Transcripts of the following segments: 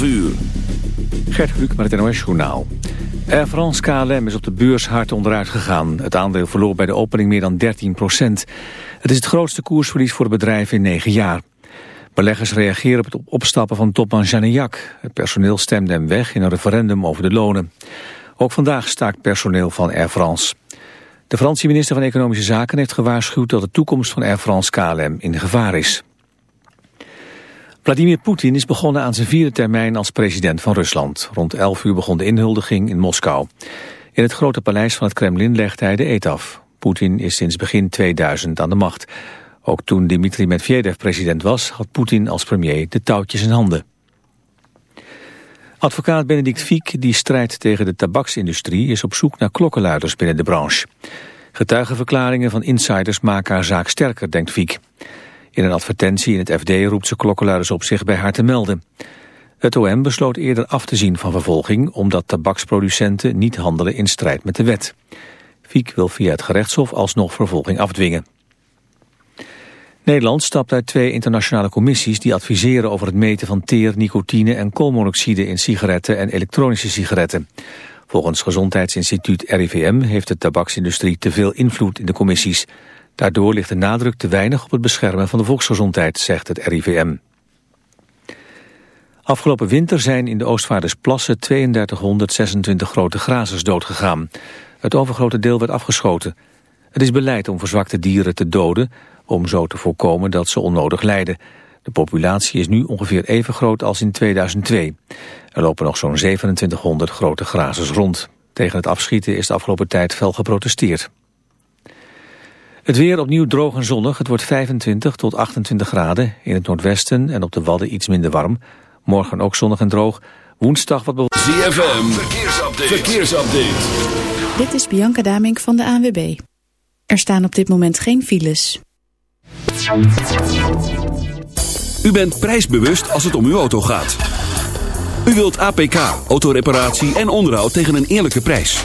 12 uur. Gert Kluk met het NOS-journaal. Air France KLM is op de beurs hard onderuit gegaan. Het aandeel verloor bij de opening meer dan 13 procent. Het is het grootste koersverlies voor het bedrijf in negen jaar. Beleggers reageren op het opstappen van topman Janniac. Het personeel stemde hem weg in een referendum over de lonen. Ook vandaag staakt personeel van Air France. De Franse minister van Economische Zaken heeft gewaarschuwd dat de toekomst van Air France KLM in gevaar is. Vladimir Poetin is begonnen aan zijn vierde termijn als president van Rusland. Rond 11 uur begon de inhuldiging in Moskou. In het grote paleis van het Kremlin legt hij de eet af. Poetin is sinds begin 2000 aan de macht. Ook toen Dmitri Medvedev president was, had Poetin als premier de touwtjes in handen. Advocaat Benedict Fiek, die strijdt tegen de tabaksindustrie, is op zoek naar klokkenluiders binnen de branche. Getuigenverklaringen van insiders maken haar zaak sterker, denkt Fiek. In een advertentie in het FD roept ze klokkenluiders op zich bij haar te melden. Het OM besloot eerder af te zien van vervolging... omdat tabaksproducenten niet handelen in strijd met de wet. Fiek wil via het gerechtshof alsnog vervolging afdwingen. Nederland stapt uit twee internationale commissies... die adviseren over het meten van teer, nicotine en koolmonoxide... in sigaretten en elektronische sigaretten. Volgens Gezondheidsinstituut RIVM heeft de tabaksindustrie te veel invloed in de commissies... Daardoor ligt de nadruk te weinig op het beschermen van de volksgezondheid, zegt het RIVM. Afgelopen winter zijn in de Oostvaardersplassen 3226 grote grazers doodgegaan. Het overgrote deel werd afgeschoten. Het is beleid om verzwakte dieren te doden, om zo te voorkomen dat ze onnodig lijden. De populatie is nu ongeveer even groot als in 2002. Er lopen nog zo'n 2700 grote grazers rond. Tegen het afschieten is de afgelopen tijd fel geprotesteerd. Het weer opnieuw droog en zonnig. Het wordt 25 tot 28 graden. In het noordwesten en op de Wadden iets minder warm. Morgen ook zonnig en droog. Woensdag wat... ZFM, verkeersupdate. verkeersupdate. Dit is Bianca Damink van de ANWB. Er staan op dit moment geen files. U bent prijsbewust als het om uw auto gaat. U wilt APK, autoreparatie en onderhoud tegen een eerlijke prijs.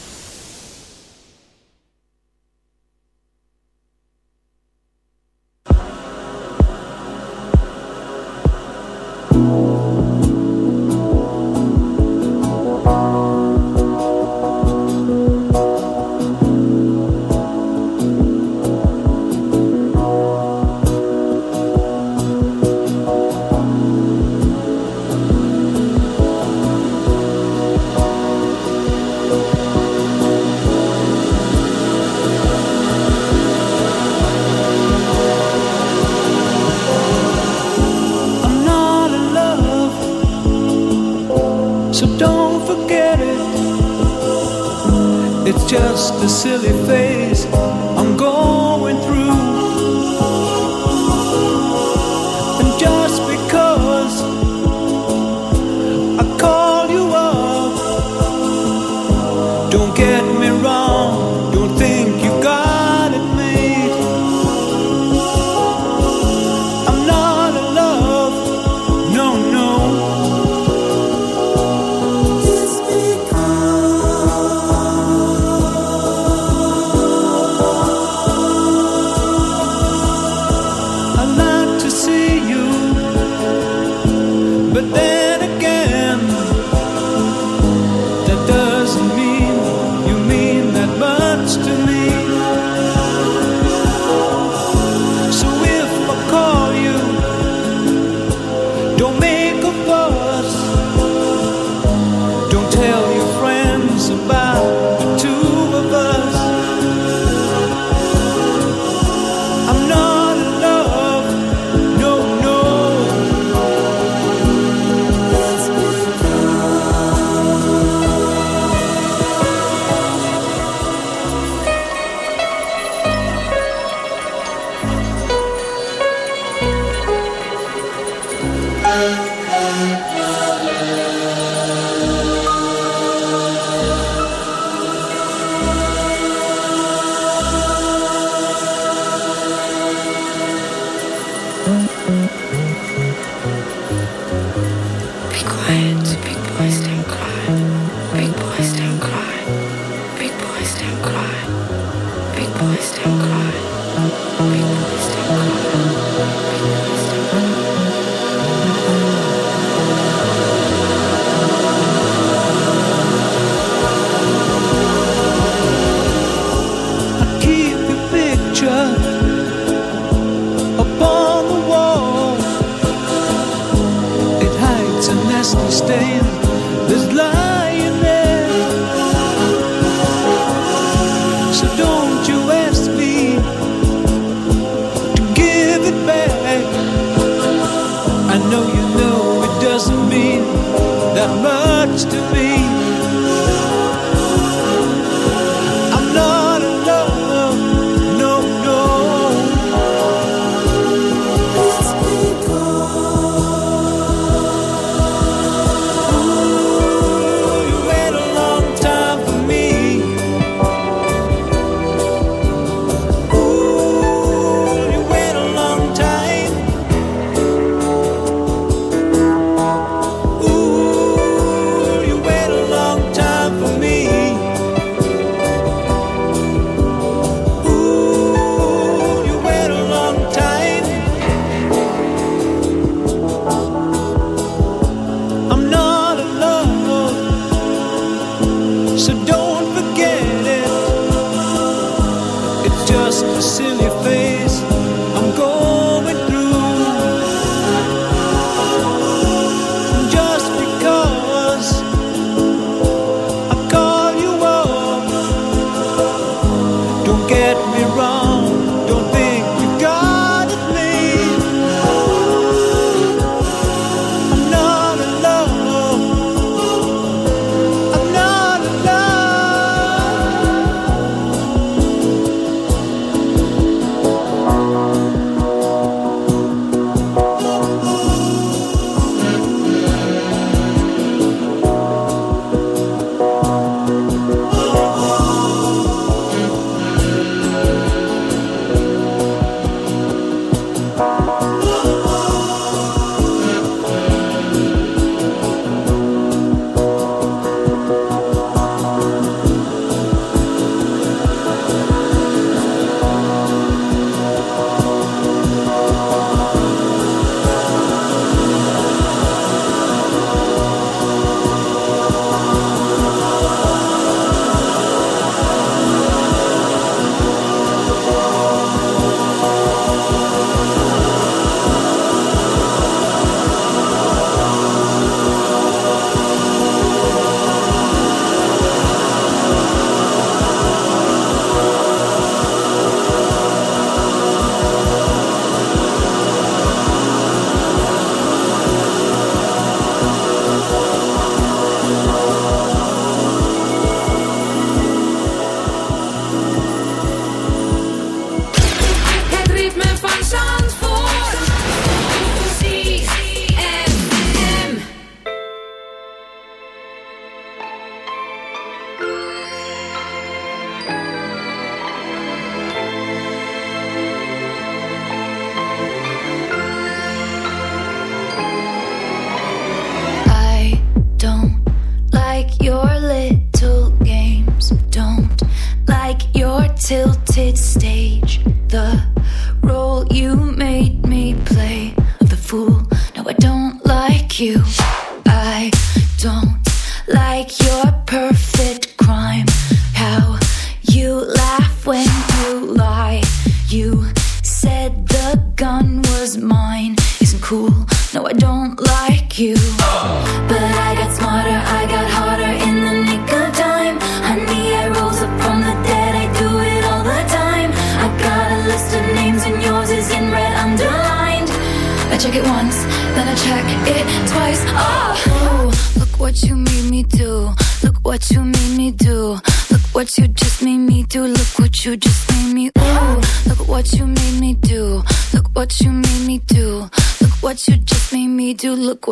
Just a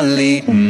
My lead. mm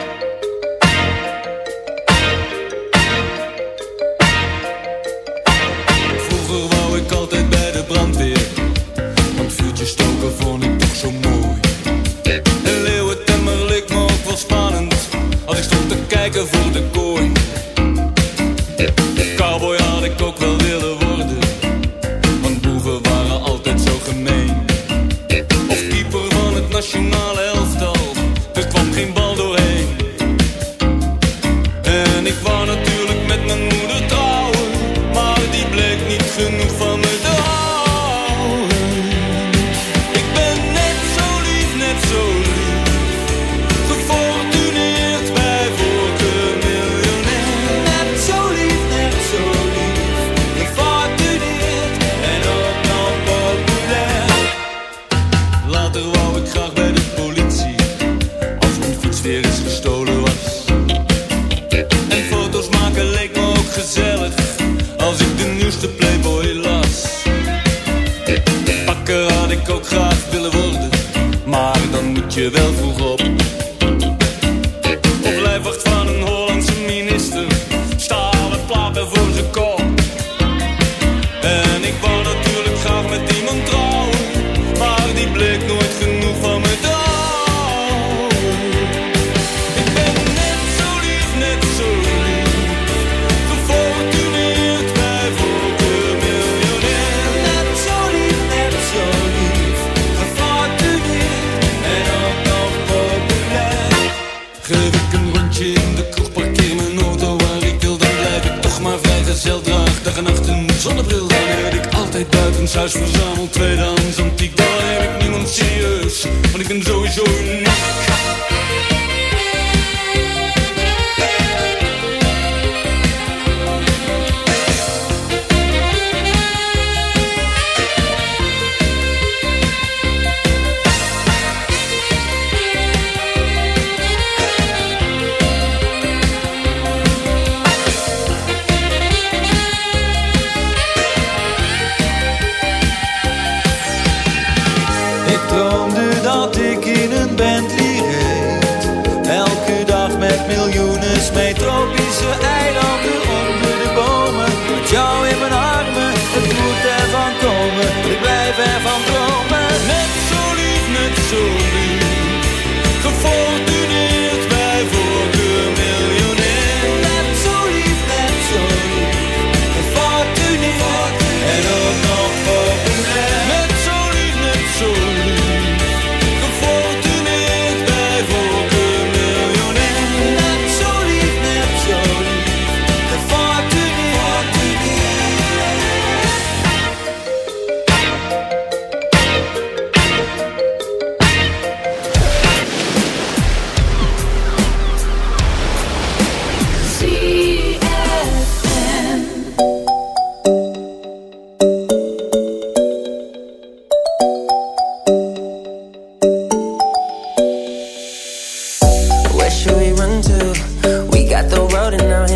Ons huis verzameld, tweedehands antiek, daar heb ik niemand serieus. Want ik ben sowieso een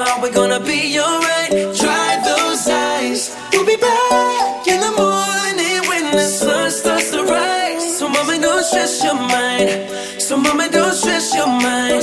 somehow we're gonna be alright. Dry those eyes. We'll be back in the morning when the sun starts to rise. So, mama, don't stress your mind. So, mama, don't stress your mind.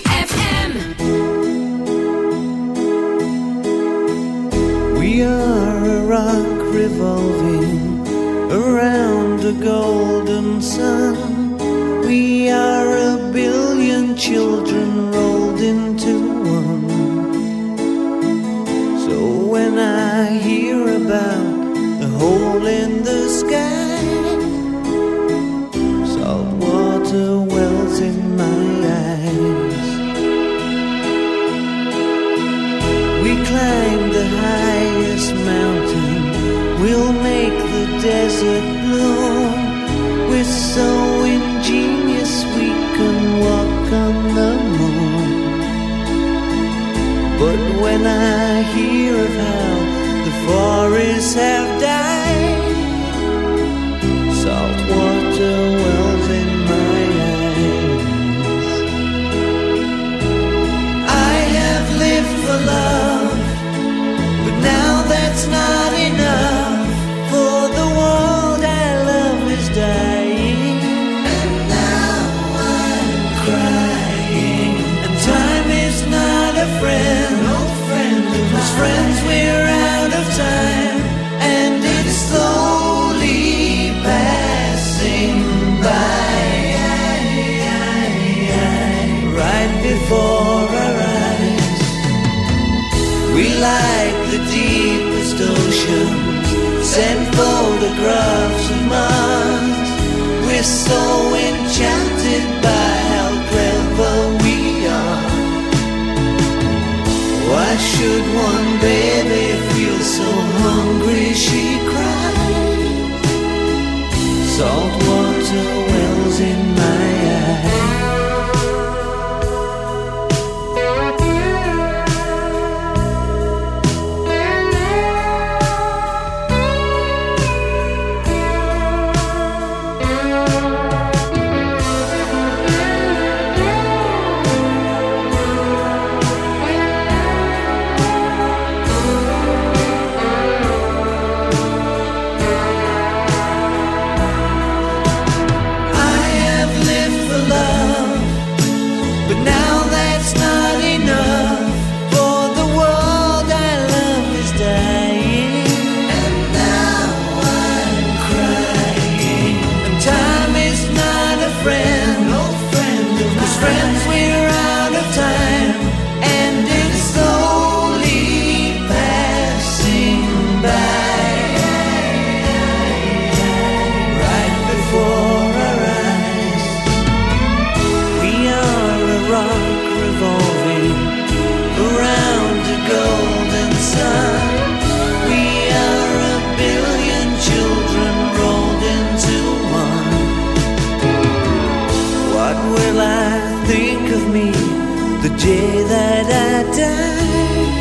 day that I die.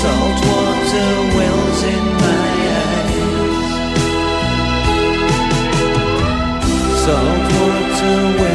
Salt water wells in my eyes. Salt water wells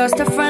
just a friend.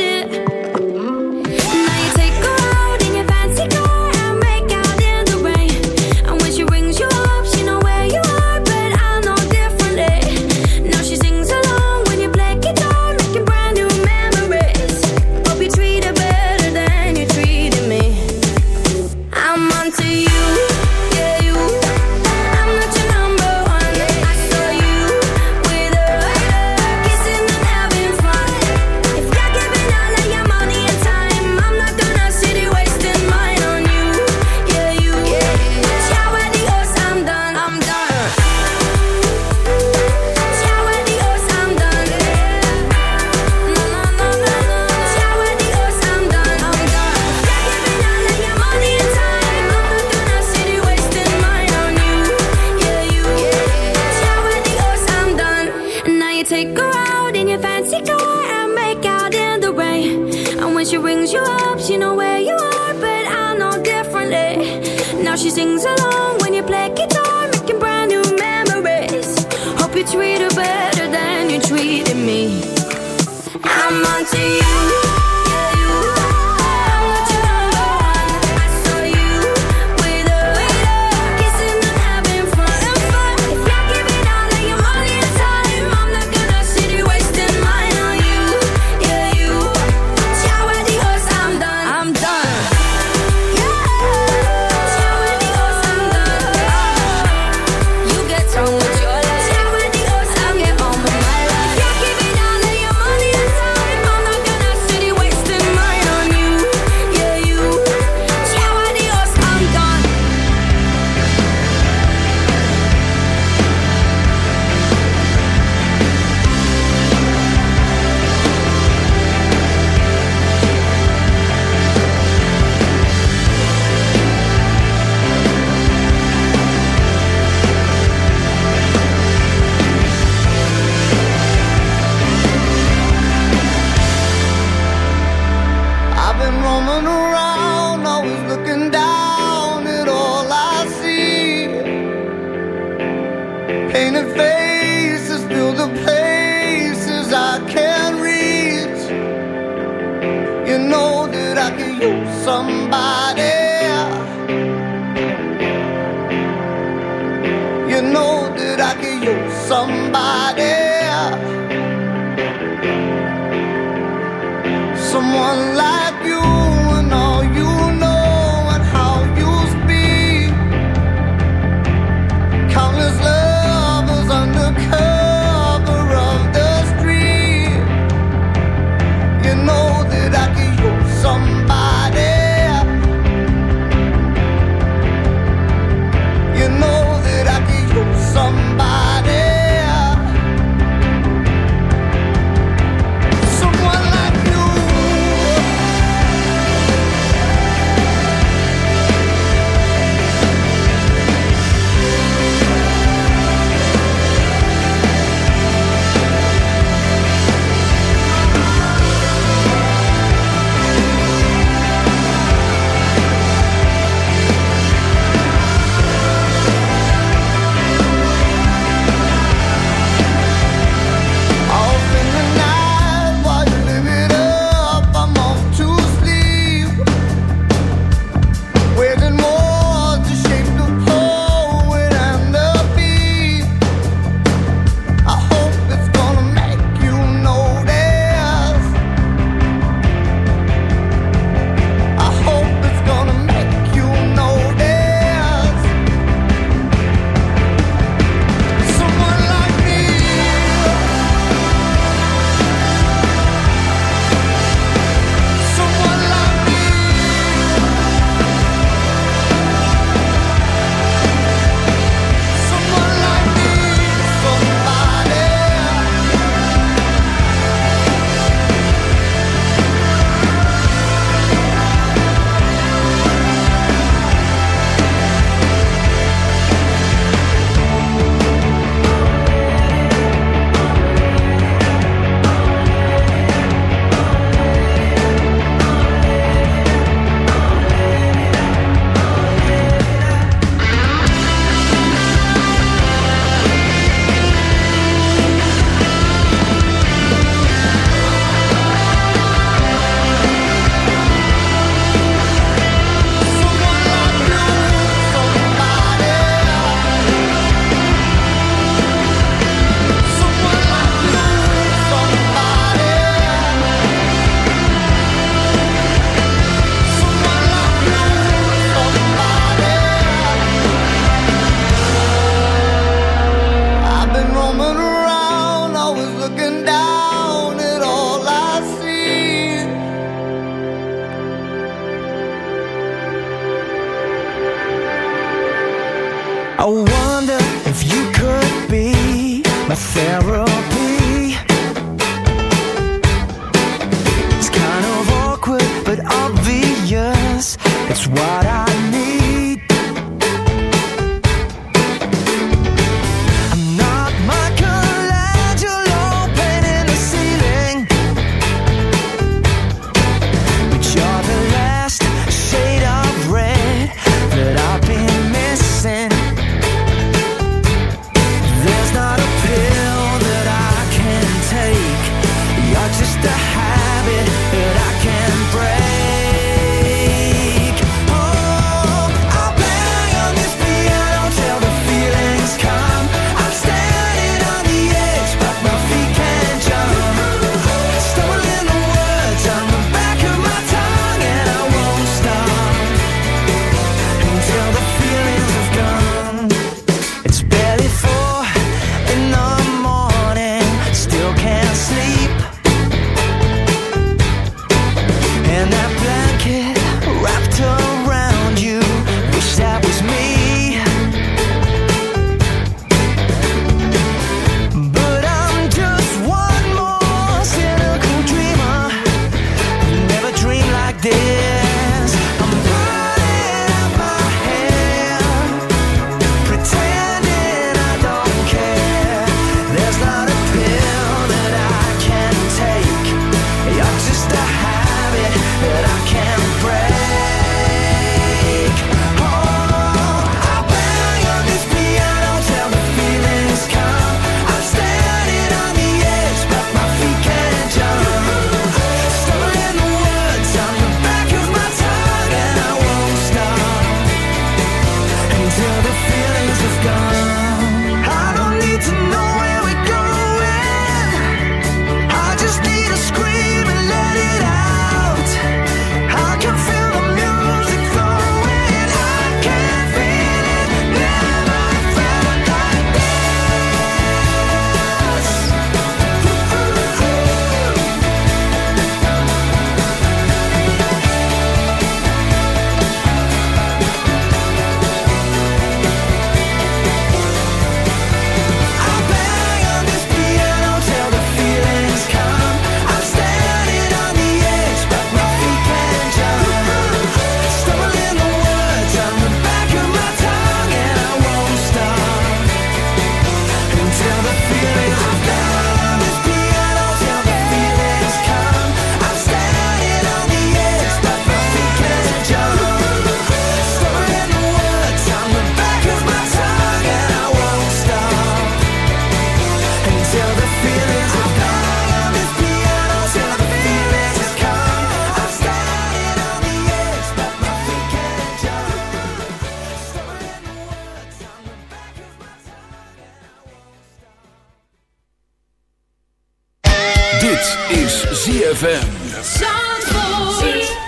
ZFM.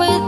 A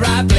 right place.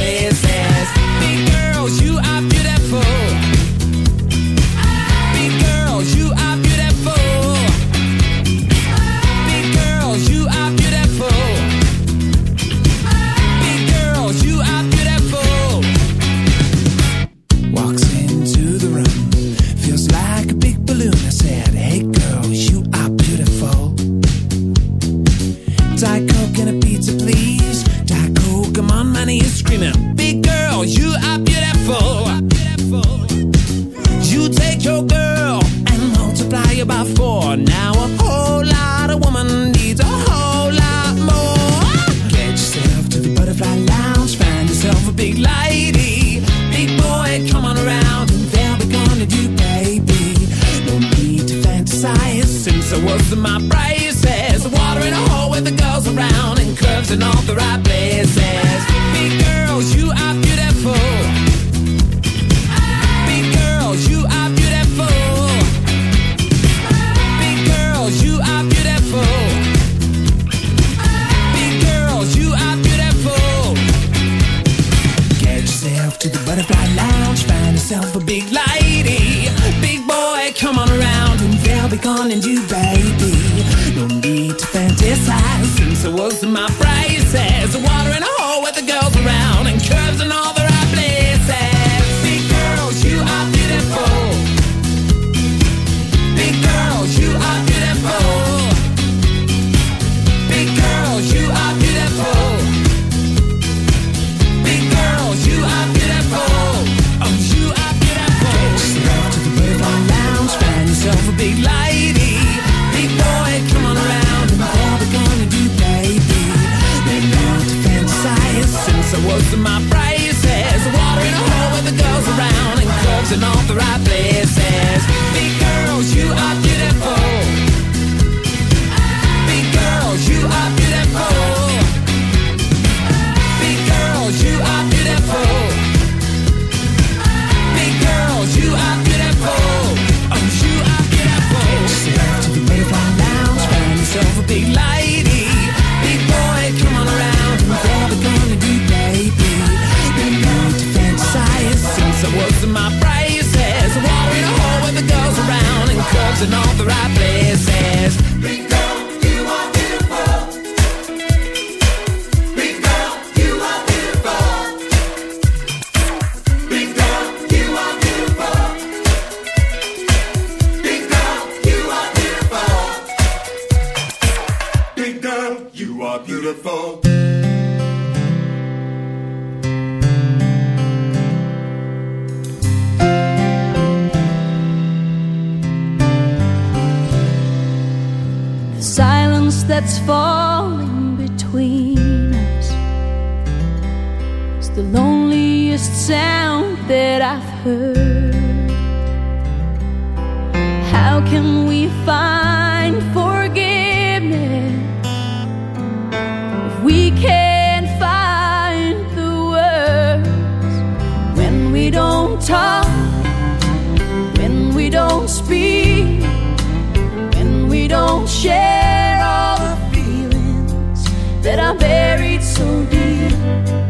share all the feelings that I buried so deep.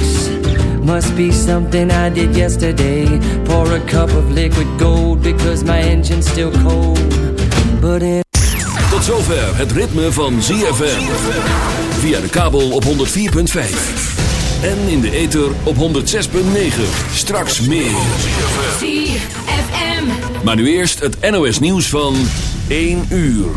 Must be something I did yesterday. Pour a cup of liquid gold because my engine's still cold. But in Tot zover het ritme van ZFM. Via de kabel op 104.5. En in de ether op 106.9. Straks meer. ZFM. Maar nu eerst het NOS nieuws van 1 uur.